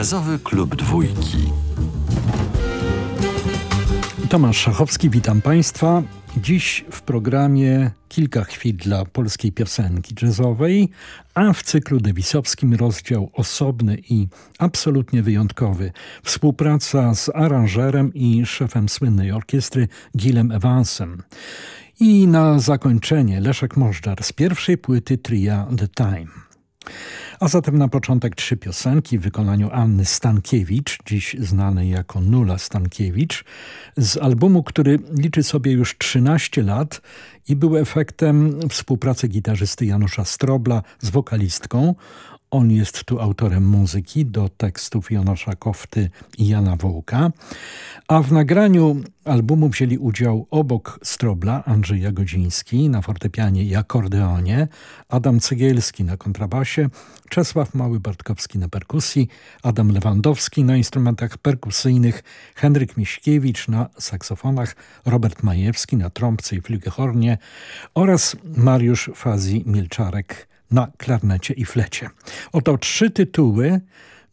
Jazzowy Klub Dwójki. Tomasz Szachowski, witam Państwa. Dziś w programie kilka chwil dla polskiej piosenki jazzowej, a w cyklu dewisowskim rozdział osobny i absolutnie wyjątkowy. Współpraca z aranżerem i szefem słynnej orkiestry Gilem Evansem. I na zakończenie Leszek Możdżar z pierwszej płyty tria The Time. A zatem na początek trzy piosenki w wykonaniu Anny Stankiewicz, dziś znanej jako Nula Stankiewicz, z albumu, który liczy sobie już 13 lat i był efektem współpracy gitarzysty Janusza Strobla z wokalistką on jest tu autorem muzyki do tekstów Jonasza Kofty i Jana Wołka, a w nagraniu albumu wzięli udział obok Strobla Andrzej Jagodziński na fortepianie i akordeonie, Adam Cegielski na kontrabasie, Czesław Mały-Bartkowski na perkusji, Adam Lewandowski na instrumentach perkusyjnych, Henryk Miśkiewicz na saksofonach, Robert Majewski na trąbce i flügelhornie oraz Mariusz Fazi-Milczarek na klarnecie i flecie. Oto trzy tytuły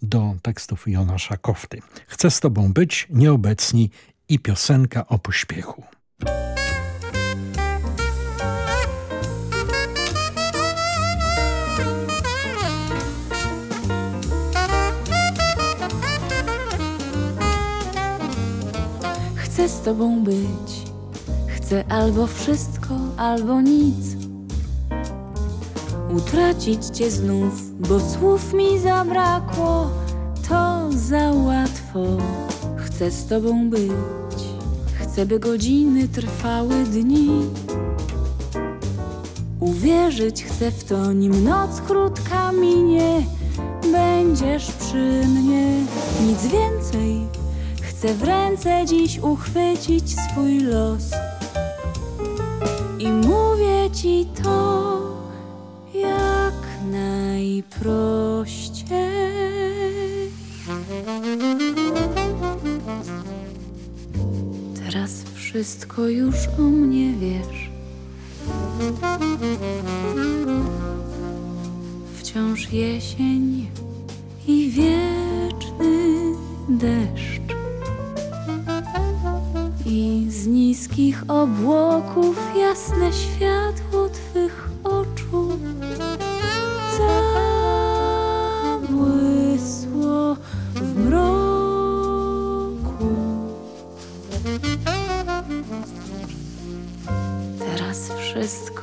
do tekstów Jonasza Kofty. Chcę z tobą być, nieobecni i piosenka o pośpiechu. Chcę z tobą być, chcę albo wszystko, albo nic utracić cię znów, bo słów mi zabrakło, to za łatwo. Chcę z tobą być, chcę, by godziny trwały dni. Uwierzyć chcę w to, nim noc krótka minie, będziesz przy mnie, nic więcej. Chcę w ręce dziś uchwycić swój los i mówię ci to Teraz wszystko już o mnie wiesz. Wciąż jesień i wieczny deszcz. I z niskich obłoków jasne światło Twych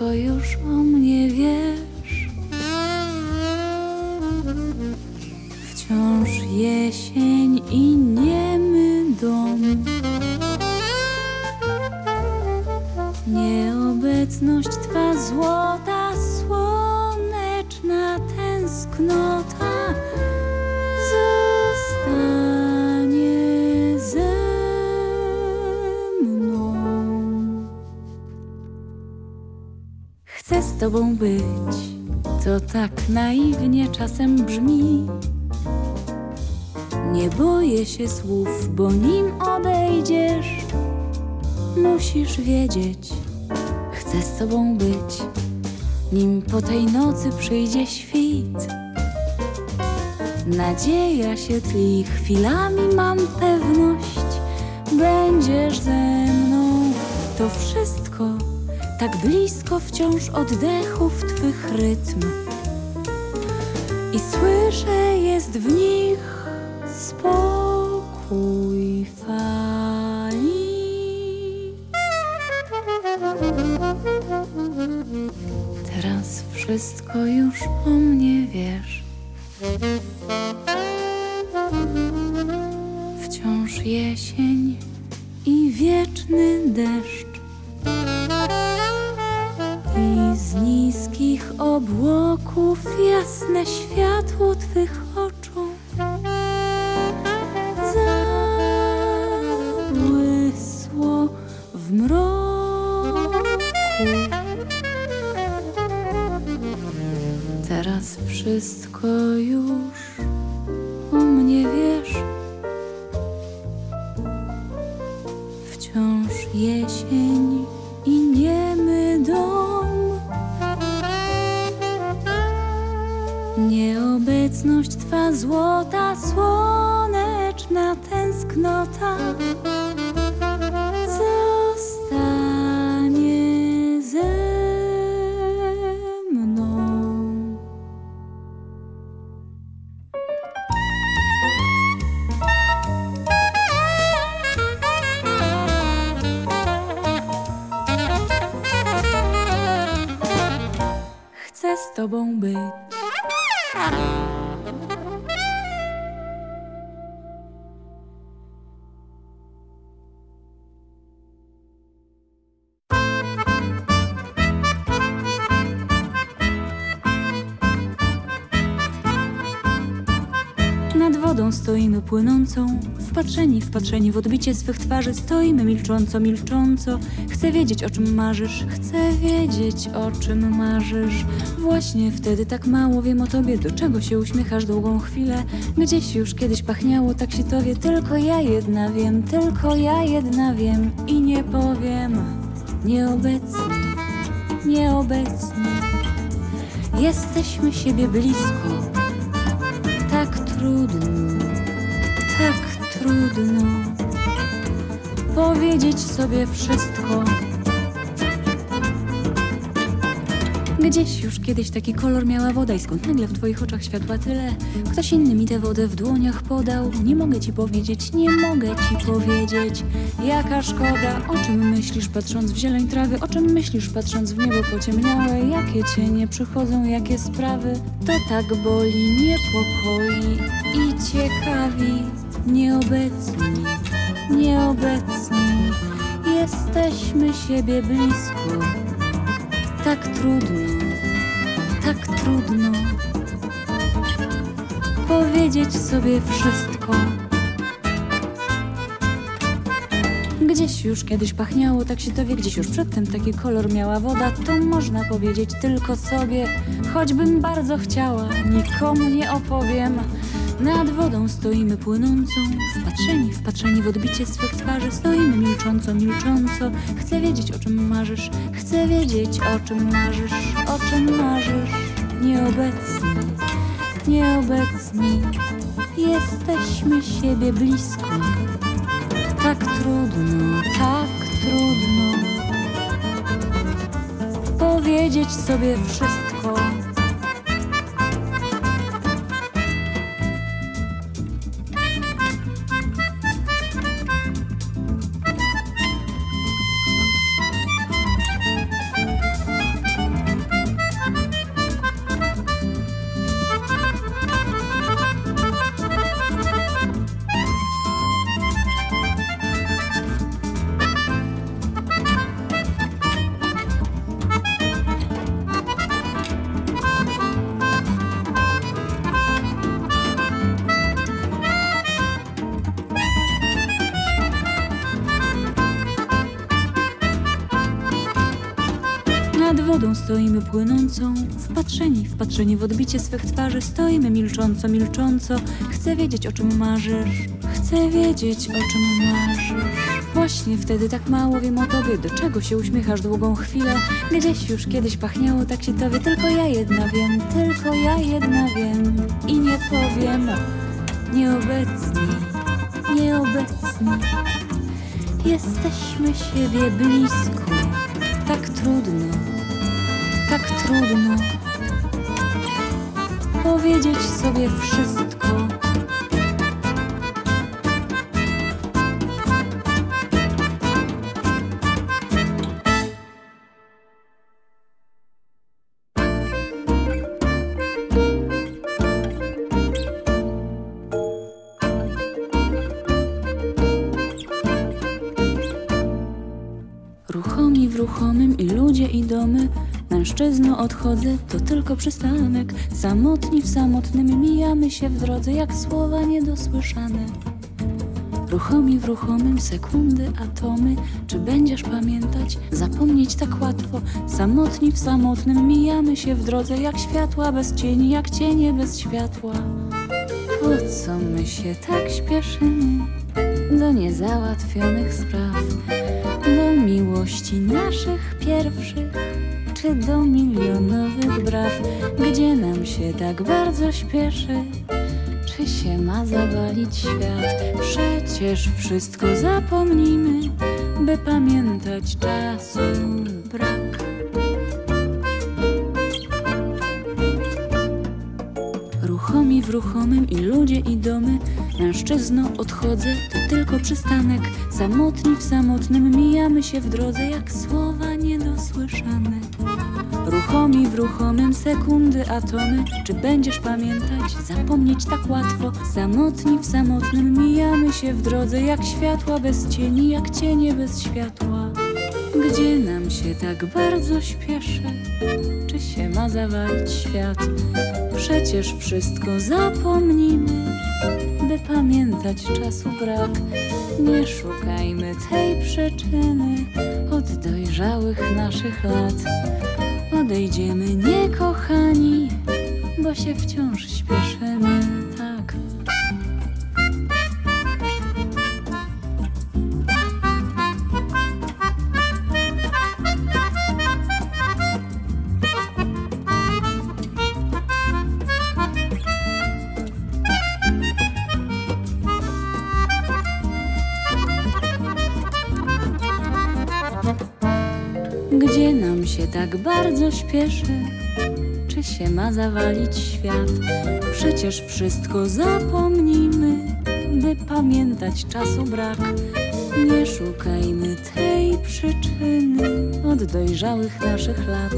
wszystko już o mnie wiesz. Wciąż jesień i niemy dom. Nieobecność twa złota, być, to tak naiwnie czasem brzmi. Nie boję się słów, bo nim odejdziesz, musisz wiedzieć, chcę z tobą być, nim po tej nocy przyjdzie świt. Nadzieja się tli, chwilami mam pewność, będziesz ze mną, to wszystko tak blisko wciąż oddechów Twych rytm. I słyszę, jest w nich spokój fali. Teraz wszystko już o mnie wiesz. Wciąż jesień i wieczny deszcz. Jasne światło Chcę z tobą. Stoimy płynącą, wpatrzeni, wpatrzeni w odbicie swych twarzy, stoimy milcząco, milcząco. Chcę wiedzieć, o czym marzysz, chcę wiedzieć, o czym marzysz. Właśnie wtedy tak mało wiem o tobie, do czego się uśmiechasz długą chwilę. Gdzieś już kiedyś pachniało tak się towie, tylko ja jedna wiem, tylko ja jedna wiem i nie powiem. Nieobecnie, nieobecnie, jesteśmy siebie blisko tak trudno, tak trudno powiedzieć sobie wszystko. Gdzieś już kiedyś taki kolor miała woda i skąd nagle w twoich oczach światła tyle? Ktoś inny mi tę wodę w dłoniach podał. Nie mogę ci powiedzieć, nie mogę ci powiedzieć. Jaka szkoda, o czym myślisz patrząc w zieleń trawy? O czym myślisz patrząc w niebo pociemniałe? Jakie cienie przychodzą, jakie sprawy? To tak boli, niepokoi i ciekawi. Nieobecni, nieobecni, jesteśmy siebie blisko. Tak trudno, tak trudno powiedzieć sobie wszystko. Gdzieś już kiedyś pachniało, tak się dowie, gdzieś już przedtem taki kolor miała woda, to można powiedzieć tylko sobie, choćbym bardzo chciała, nikomu nie opowiem. Nad wodą stoimy płynącą, wpatrzeni, wpatrzeni w odbicie swych twarzy, stoimy milcząco, milcząco. Chcę wiedzieć, o czym marzysz, chcę wiedzieć, o czym marzysz, o czym marzysz. Nieobecni, nieobecni, jesteśmy siebie blisko. Tak trudno, tak trudno powiedzieć sobie wszystko. Wpatrzeni, wpatrzeni w odbicie swych twarzy, stoimy milcząco, milcząco. Chcę wiedzieć, o czym marzysz, chcę wiedzieć, o czym marzysz. Właśnie wtedy tak mało wiem o tobie, do czego się uśmiechasz długą chwilę. Gdzieś już kiedyś pachniało tak się tobie, tylko ja jedna wiem, tylko ja jedna wiem i nie powiem. Nieobecni, nieobecni, jesteśmy siebie blisko. Tak trudno, tak trudno powiedzieć sobie wszystko. Ruchomi w ruchomym i ludzie i domy Mężczyzno odchodzę, to tylko przystanek. Samotni w samotnym mijamy się w drodze Jak słowa niedosłyszane. Ruchomi w ruchomym sekundy, atomy. Czy będziesz pamiętać, zapomnieć tak łatwo. Samotni w samotnym mijamy się w drodze Jak światła bez cieni, jak cienie bez światła. Po co my się tak śpieszymy? Do niezałatwionych spraw do miłości naszych pierwszych, do milionowych braw, gdzie nam się tak bardzo śpieszy, czy się ma zawalić świat? Przecież wszystko zapomnimy, by pamiętać czasu brak. Ruchomi w ruchomym i ludzie i domy. Mężczyzno odchodzę, to tylko przystanek. Samotni w samotnym mijamy się w drodze Jak słowa niedosłyszane Ruchomi w ruchomym sekundy, atomy. Czy będziesz pamiętać, zapomnieć tak łatwo. Samotni w samotnym mijamy się w drodze Jak światła bez cieni, jak cienie bez światła. Gdzie nam się tak bardzo śpieszy? Czy się ma zawalić świat? Przecież wszystko zapomnimy. By pamiętać czasu brak Nie szukajmy tej przyczyny. Od dojrzałych naszych lat Odejdziemy niekochani, bo się wciąż śpieszymy, bardzo śpieszy? Czy się ma zawalić świat? Przecież wszystko zapomnimy, by pamiętać czasu brak. Nie szukajmy tej przyczyny od dojrzałych naszych lat.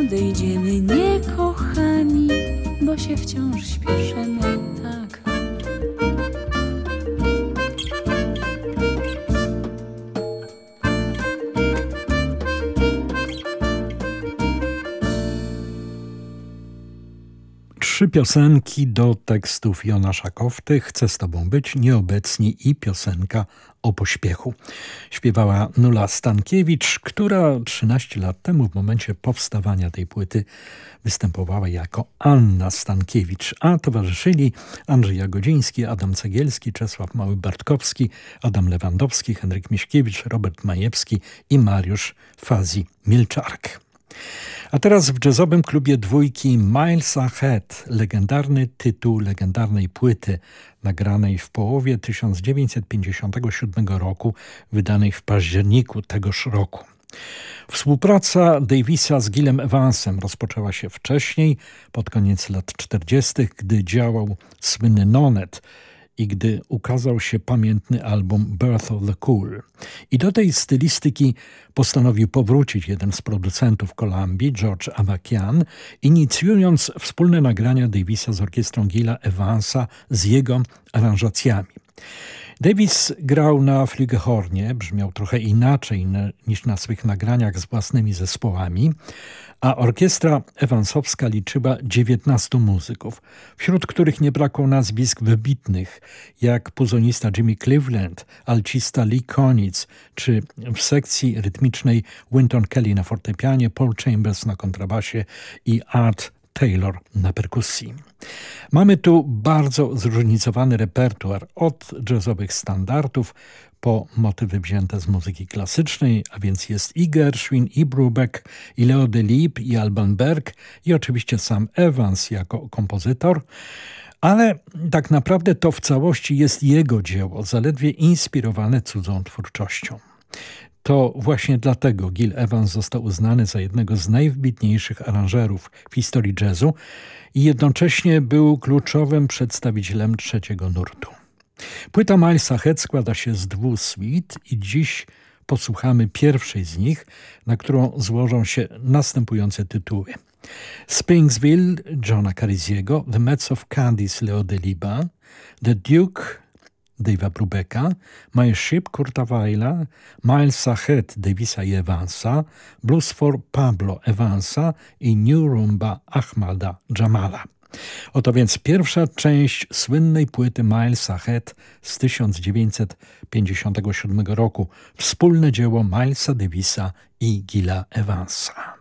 Odejdziemy niekochani, bo się wciąż śpieszymy, Trzy piosenki do tekstów Jona Szakowty. Chcę z tobą być, nieobecni i piosenka o pośpiechu. Śpiewała Nula Stankiewicz, która 13 lat temu w momencie powstawania tej płyty występowała jako Anna Stankiewicz, a towarzyszyli Andrzej Jagodziński, Adam Cegielski, Czesław Mały-Bartkowski, Adam Lewandowski, Henryk Miśkiewicz, Robert Majewski i Mariusz Fazi-Milczark. A teraz w jazzowym klubie dwójki Miles Ahead, legendarny tytuł legendarnej płyty, nagranej w połowie 1957 roku, wydanej w październiku tegoż roku. Współpraca Davisa z Gilem Evansem rozpoczęła się wcześniej, pod koniec lat 40., gdy działał słynny Nonet, i gdy ukazał się pamiętny album Birth of the Cool. I do tej stylistyki postanowił powrócić jeden z producentów Kolumbii, George Avakian, inicjując wspólne nagrania Davisa z orkiestrą Gila Evansa z jego aranżacjami. Davis grał na flügelhornie, brzmiał trochę inaczej niż na swych nagraniach z własnymi zespołami, a orkiestra ewansowska liczyła 19 muzyków, wśród których nie brakło nazwisk wybitnych, jak puzonista Jimmy Cleveland, alcista Lee Konitz, czy w sekcji rytmicznej Winton Kelly na fortepianie, Paul Chambers na kontrabasie i Art Taylor na perkusji. Mamy tu bardzo zróżnicowany repertuar od jazzowych standardów po motywy wzięte z muzyki klasycznej, a więc jest i Gershwin, i Brubeck, i Leo Delibes, i Alban Berg, i oczywiście sam Evans jako kompozytor, ale tak naprawdę to w całości jest jego dzieło, zaledwie inspirowane cudzą twórczością. To właśnie dlatego Gil Evans został uznany za jednego z najwybitniejszych aranżerów w historii jazzu i jednocześnie był kluczowym przedstawicielem trzeciego nurtu. Płyta Milesa Head składa się z dwóch suite i dziś posłuchamy pierwszej z nich, na którą złożą się następujące tytuły. Springsville Johna Cariziego, The Mets of Candice Leo Deliba, The Duke Dave'a Brubecka, My Ship Kurta Weila, Miles Ahead Davisa i Evansa, Blues for Pablo Evansa i New Rumba Ahmada Jamala. Oto więc pierwsza część słynnej płyty Miles Ahead z 1957 roku. Wspólne dzieło Milesa Davisa i Gila Evansa.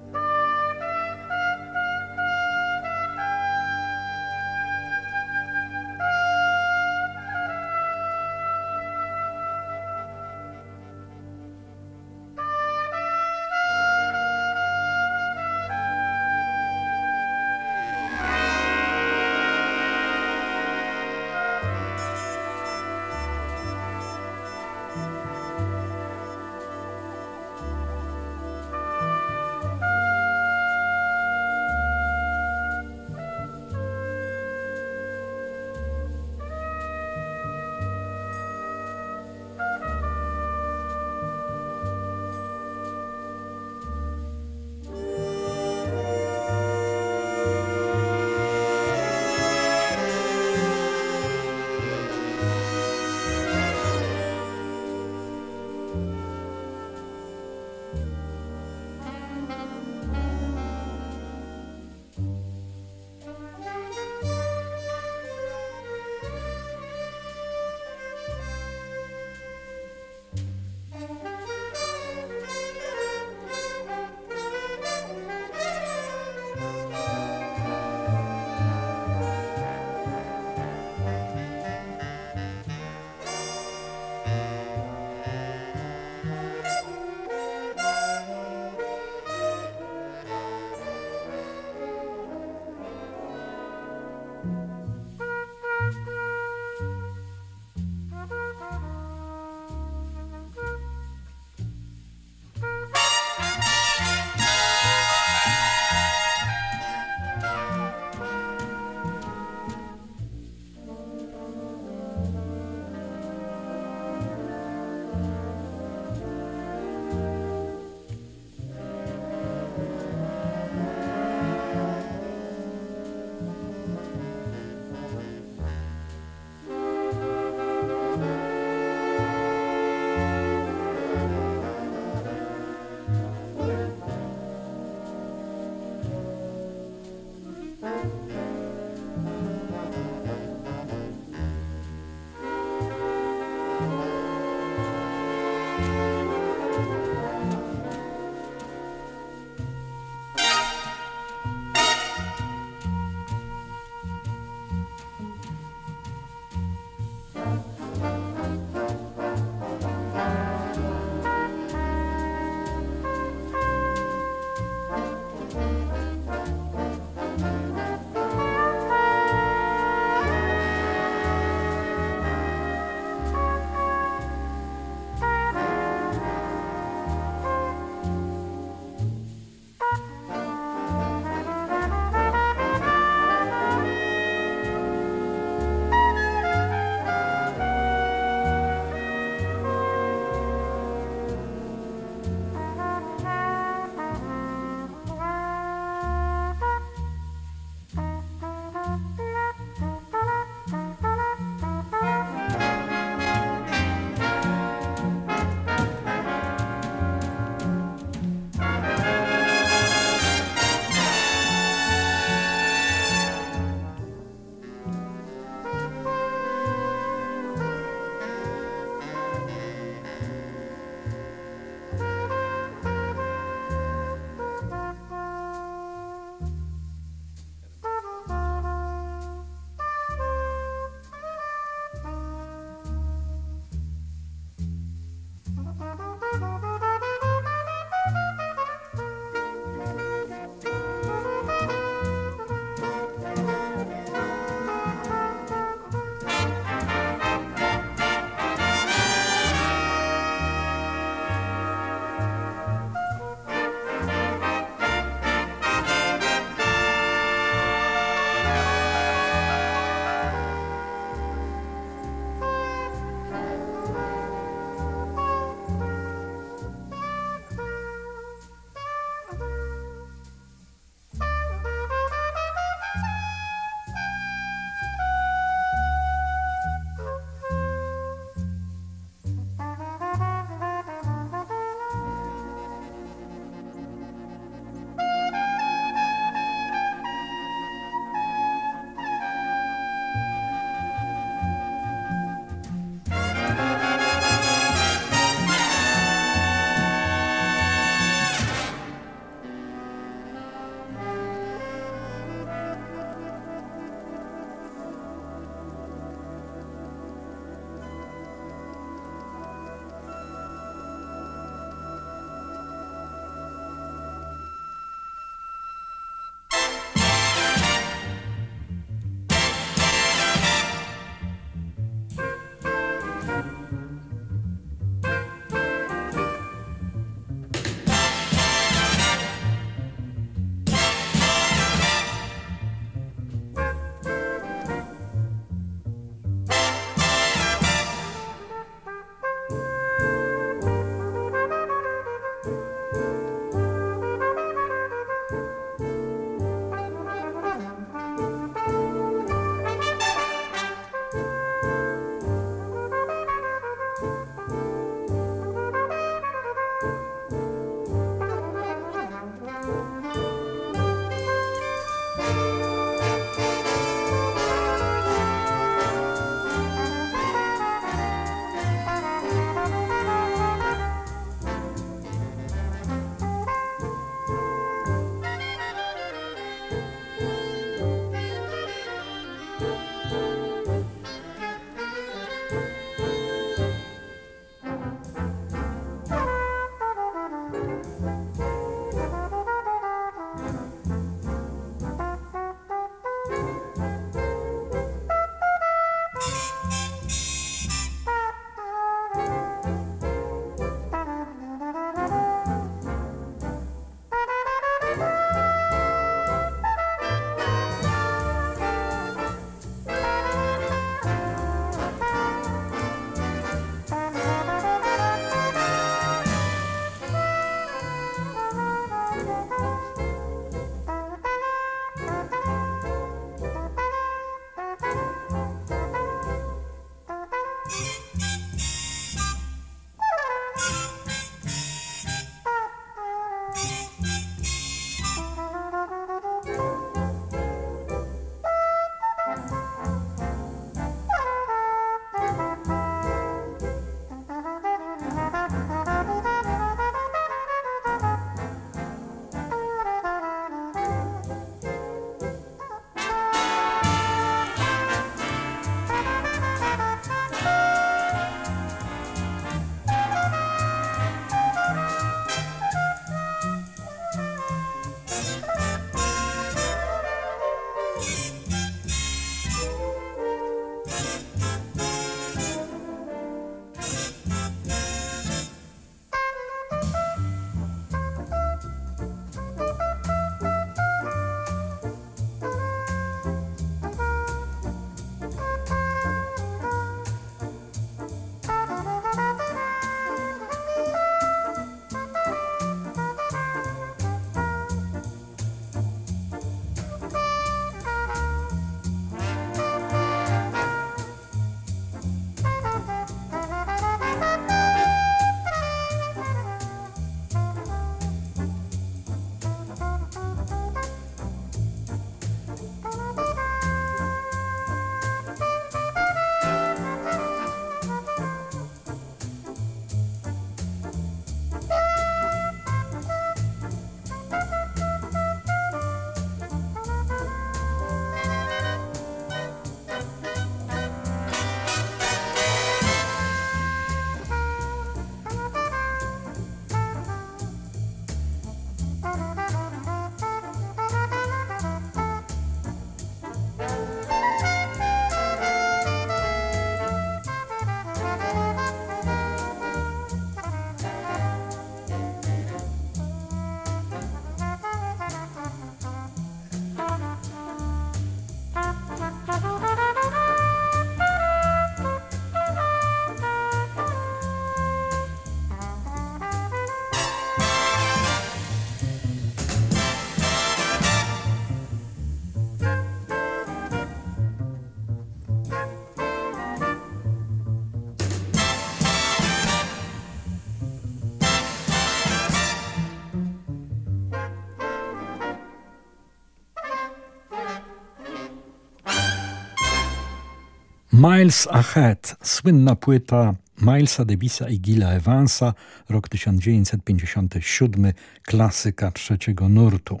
Miles Ahead, słynna płyta Milesa Davisa i Gila Evansa, rok 1957, klasyka trzeciego nurtu.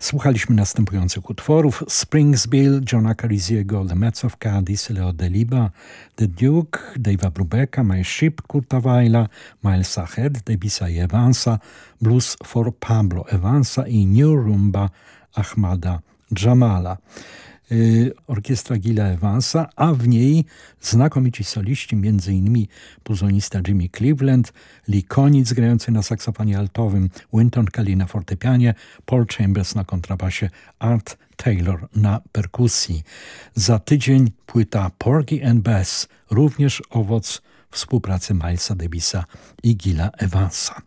Słuchaliśmy następujących utworów Springsville, Johna Cariziego, The Mets of Cadiz, Leo Deliba, The Duke, Dave'a Brubecka, My Ship, Kurta Weila, Milesa Ahead, Davisa i Evansa, Blues for Pablo Evansa i New Rumba Ahmada Jamala. Y, orkiestra Gila Evansa, a w niej znakomici soliści, m.in. puzonista Jimmy Cleveland, Lee Konitz grający na saksofonie altowym, Winton Kelly na fortepianie, Paul Chambers na kontrabasie, Art Taylor na perkusji. Za tydzień płyta Porgy and Bess, również owoc współpracy Milesa Davisa i Gila Evansa.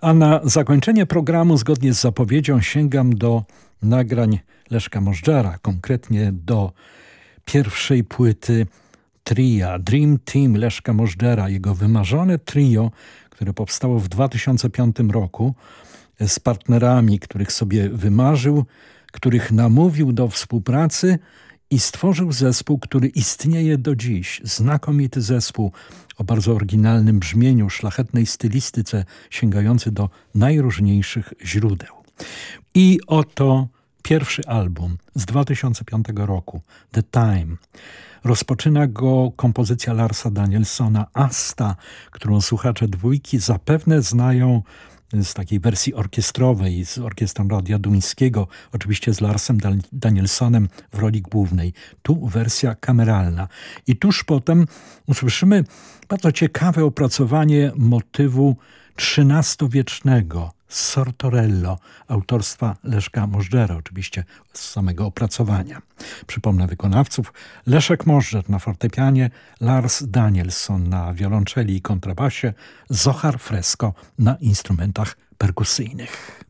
A na zakończenie programu, zgodnie z zapowiedzią, sięgam do nagrań Leszka Możdżera, konkretnie do pierwszej płyty tria, Dream Team Leszka Możdżera, jego wymarzone trio, które powstało w 2005 roku z partnerami, których sobie wymarzył, których namówił do współpracy i stworzył zespół, który istnieje do dziś. Znakomity zespół o bardzo oryginalnym brzmieniu, szlachetnej stylistyce, sięgający do najróżniejszych źródeł. I oto pierwszy album z 2005 roku, The Time. Rozpoczyna go kompozycja Larsa Danielsona Asta, którą słuchacze dwójki zapewne znają z takiej wersji orkiestrowej, z orkiestrą Radia Duńskiego, oczywiście z Larsem Danielsonem w roli głównej. Tu wersja kameralna. I tuż potem usłyszymy bardzo ciekawe opracowanie motywu XIII-wiecznego, Sortorello autorstwa Leszka Możdżera, oczywiście z samego opracowania. Przypomnę wykonawców Leszek Możdżer na fortepianie, Lars Danielson na wiolonczeli i kontrabasie, Zohar Fresco na instrumentach perkusyjnych.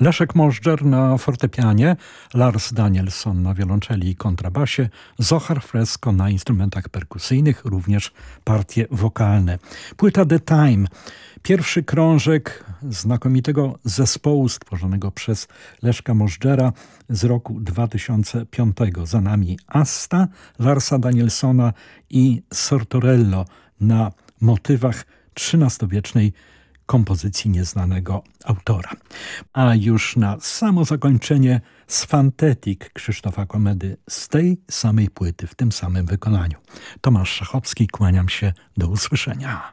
Leszek Możdżer na fortepianie, Lars Danielson na wiolonczeli i kontrabasie, Zohar Fresco na instrumentach perkusyjnych, również partie wokalne. Płyta The Time, pierwszy krążek znakomitego zespołu stworzonego przez Leszka Możdżera z roku 2005. Za nami Asta, Larsa Danielsona i Sortorello na motywach XIII-wiecznej kompozycji nieznanego autora. A już na samo zakończenie Sfantetik Krzysztofa Komedy z tej samej płyty, w tym samym wykonaniu. Tomasz Szachowski, kłaniam się, do usłyszenia.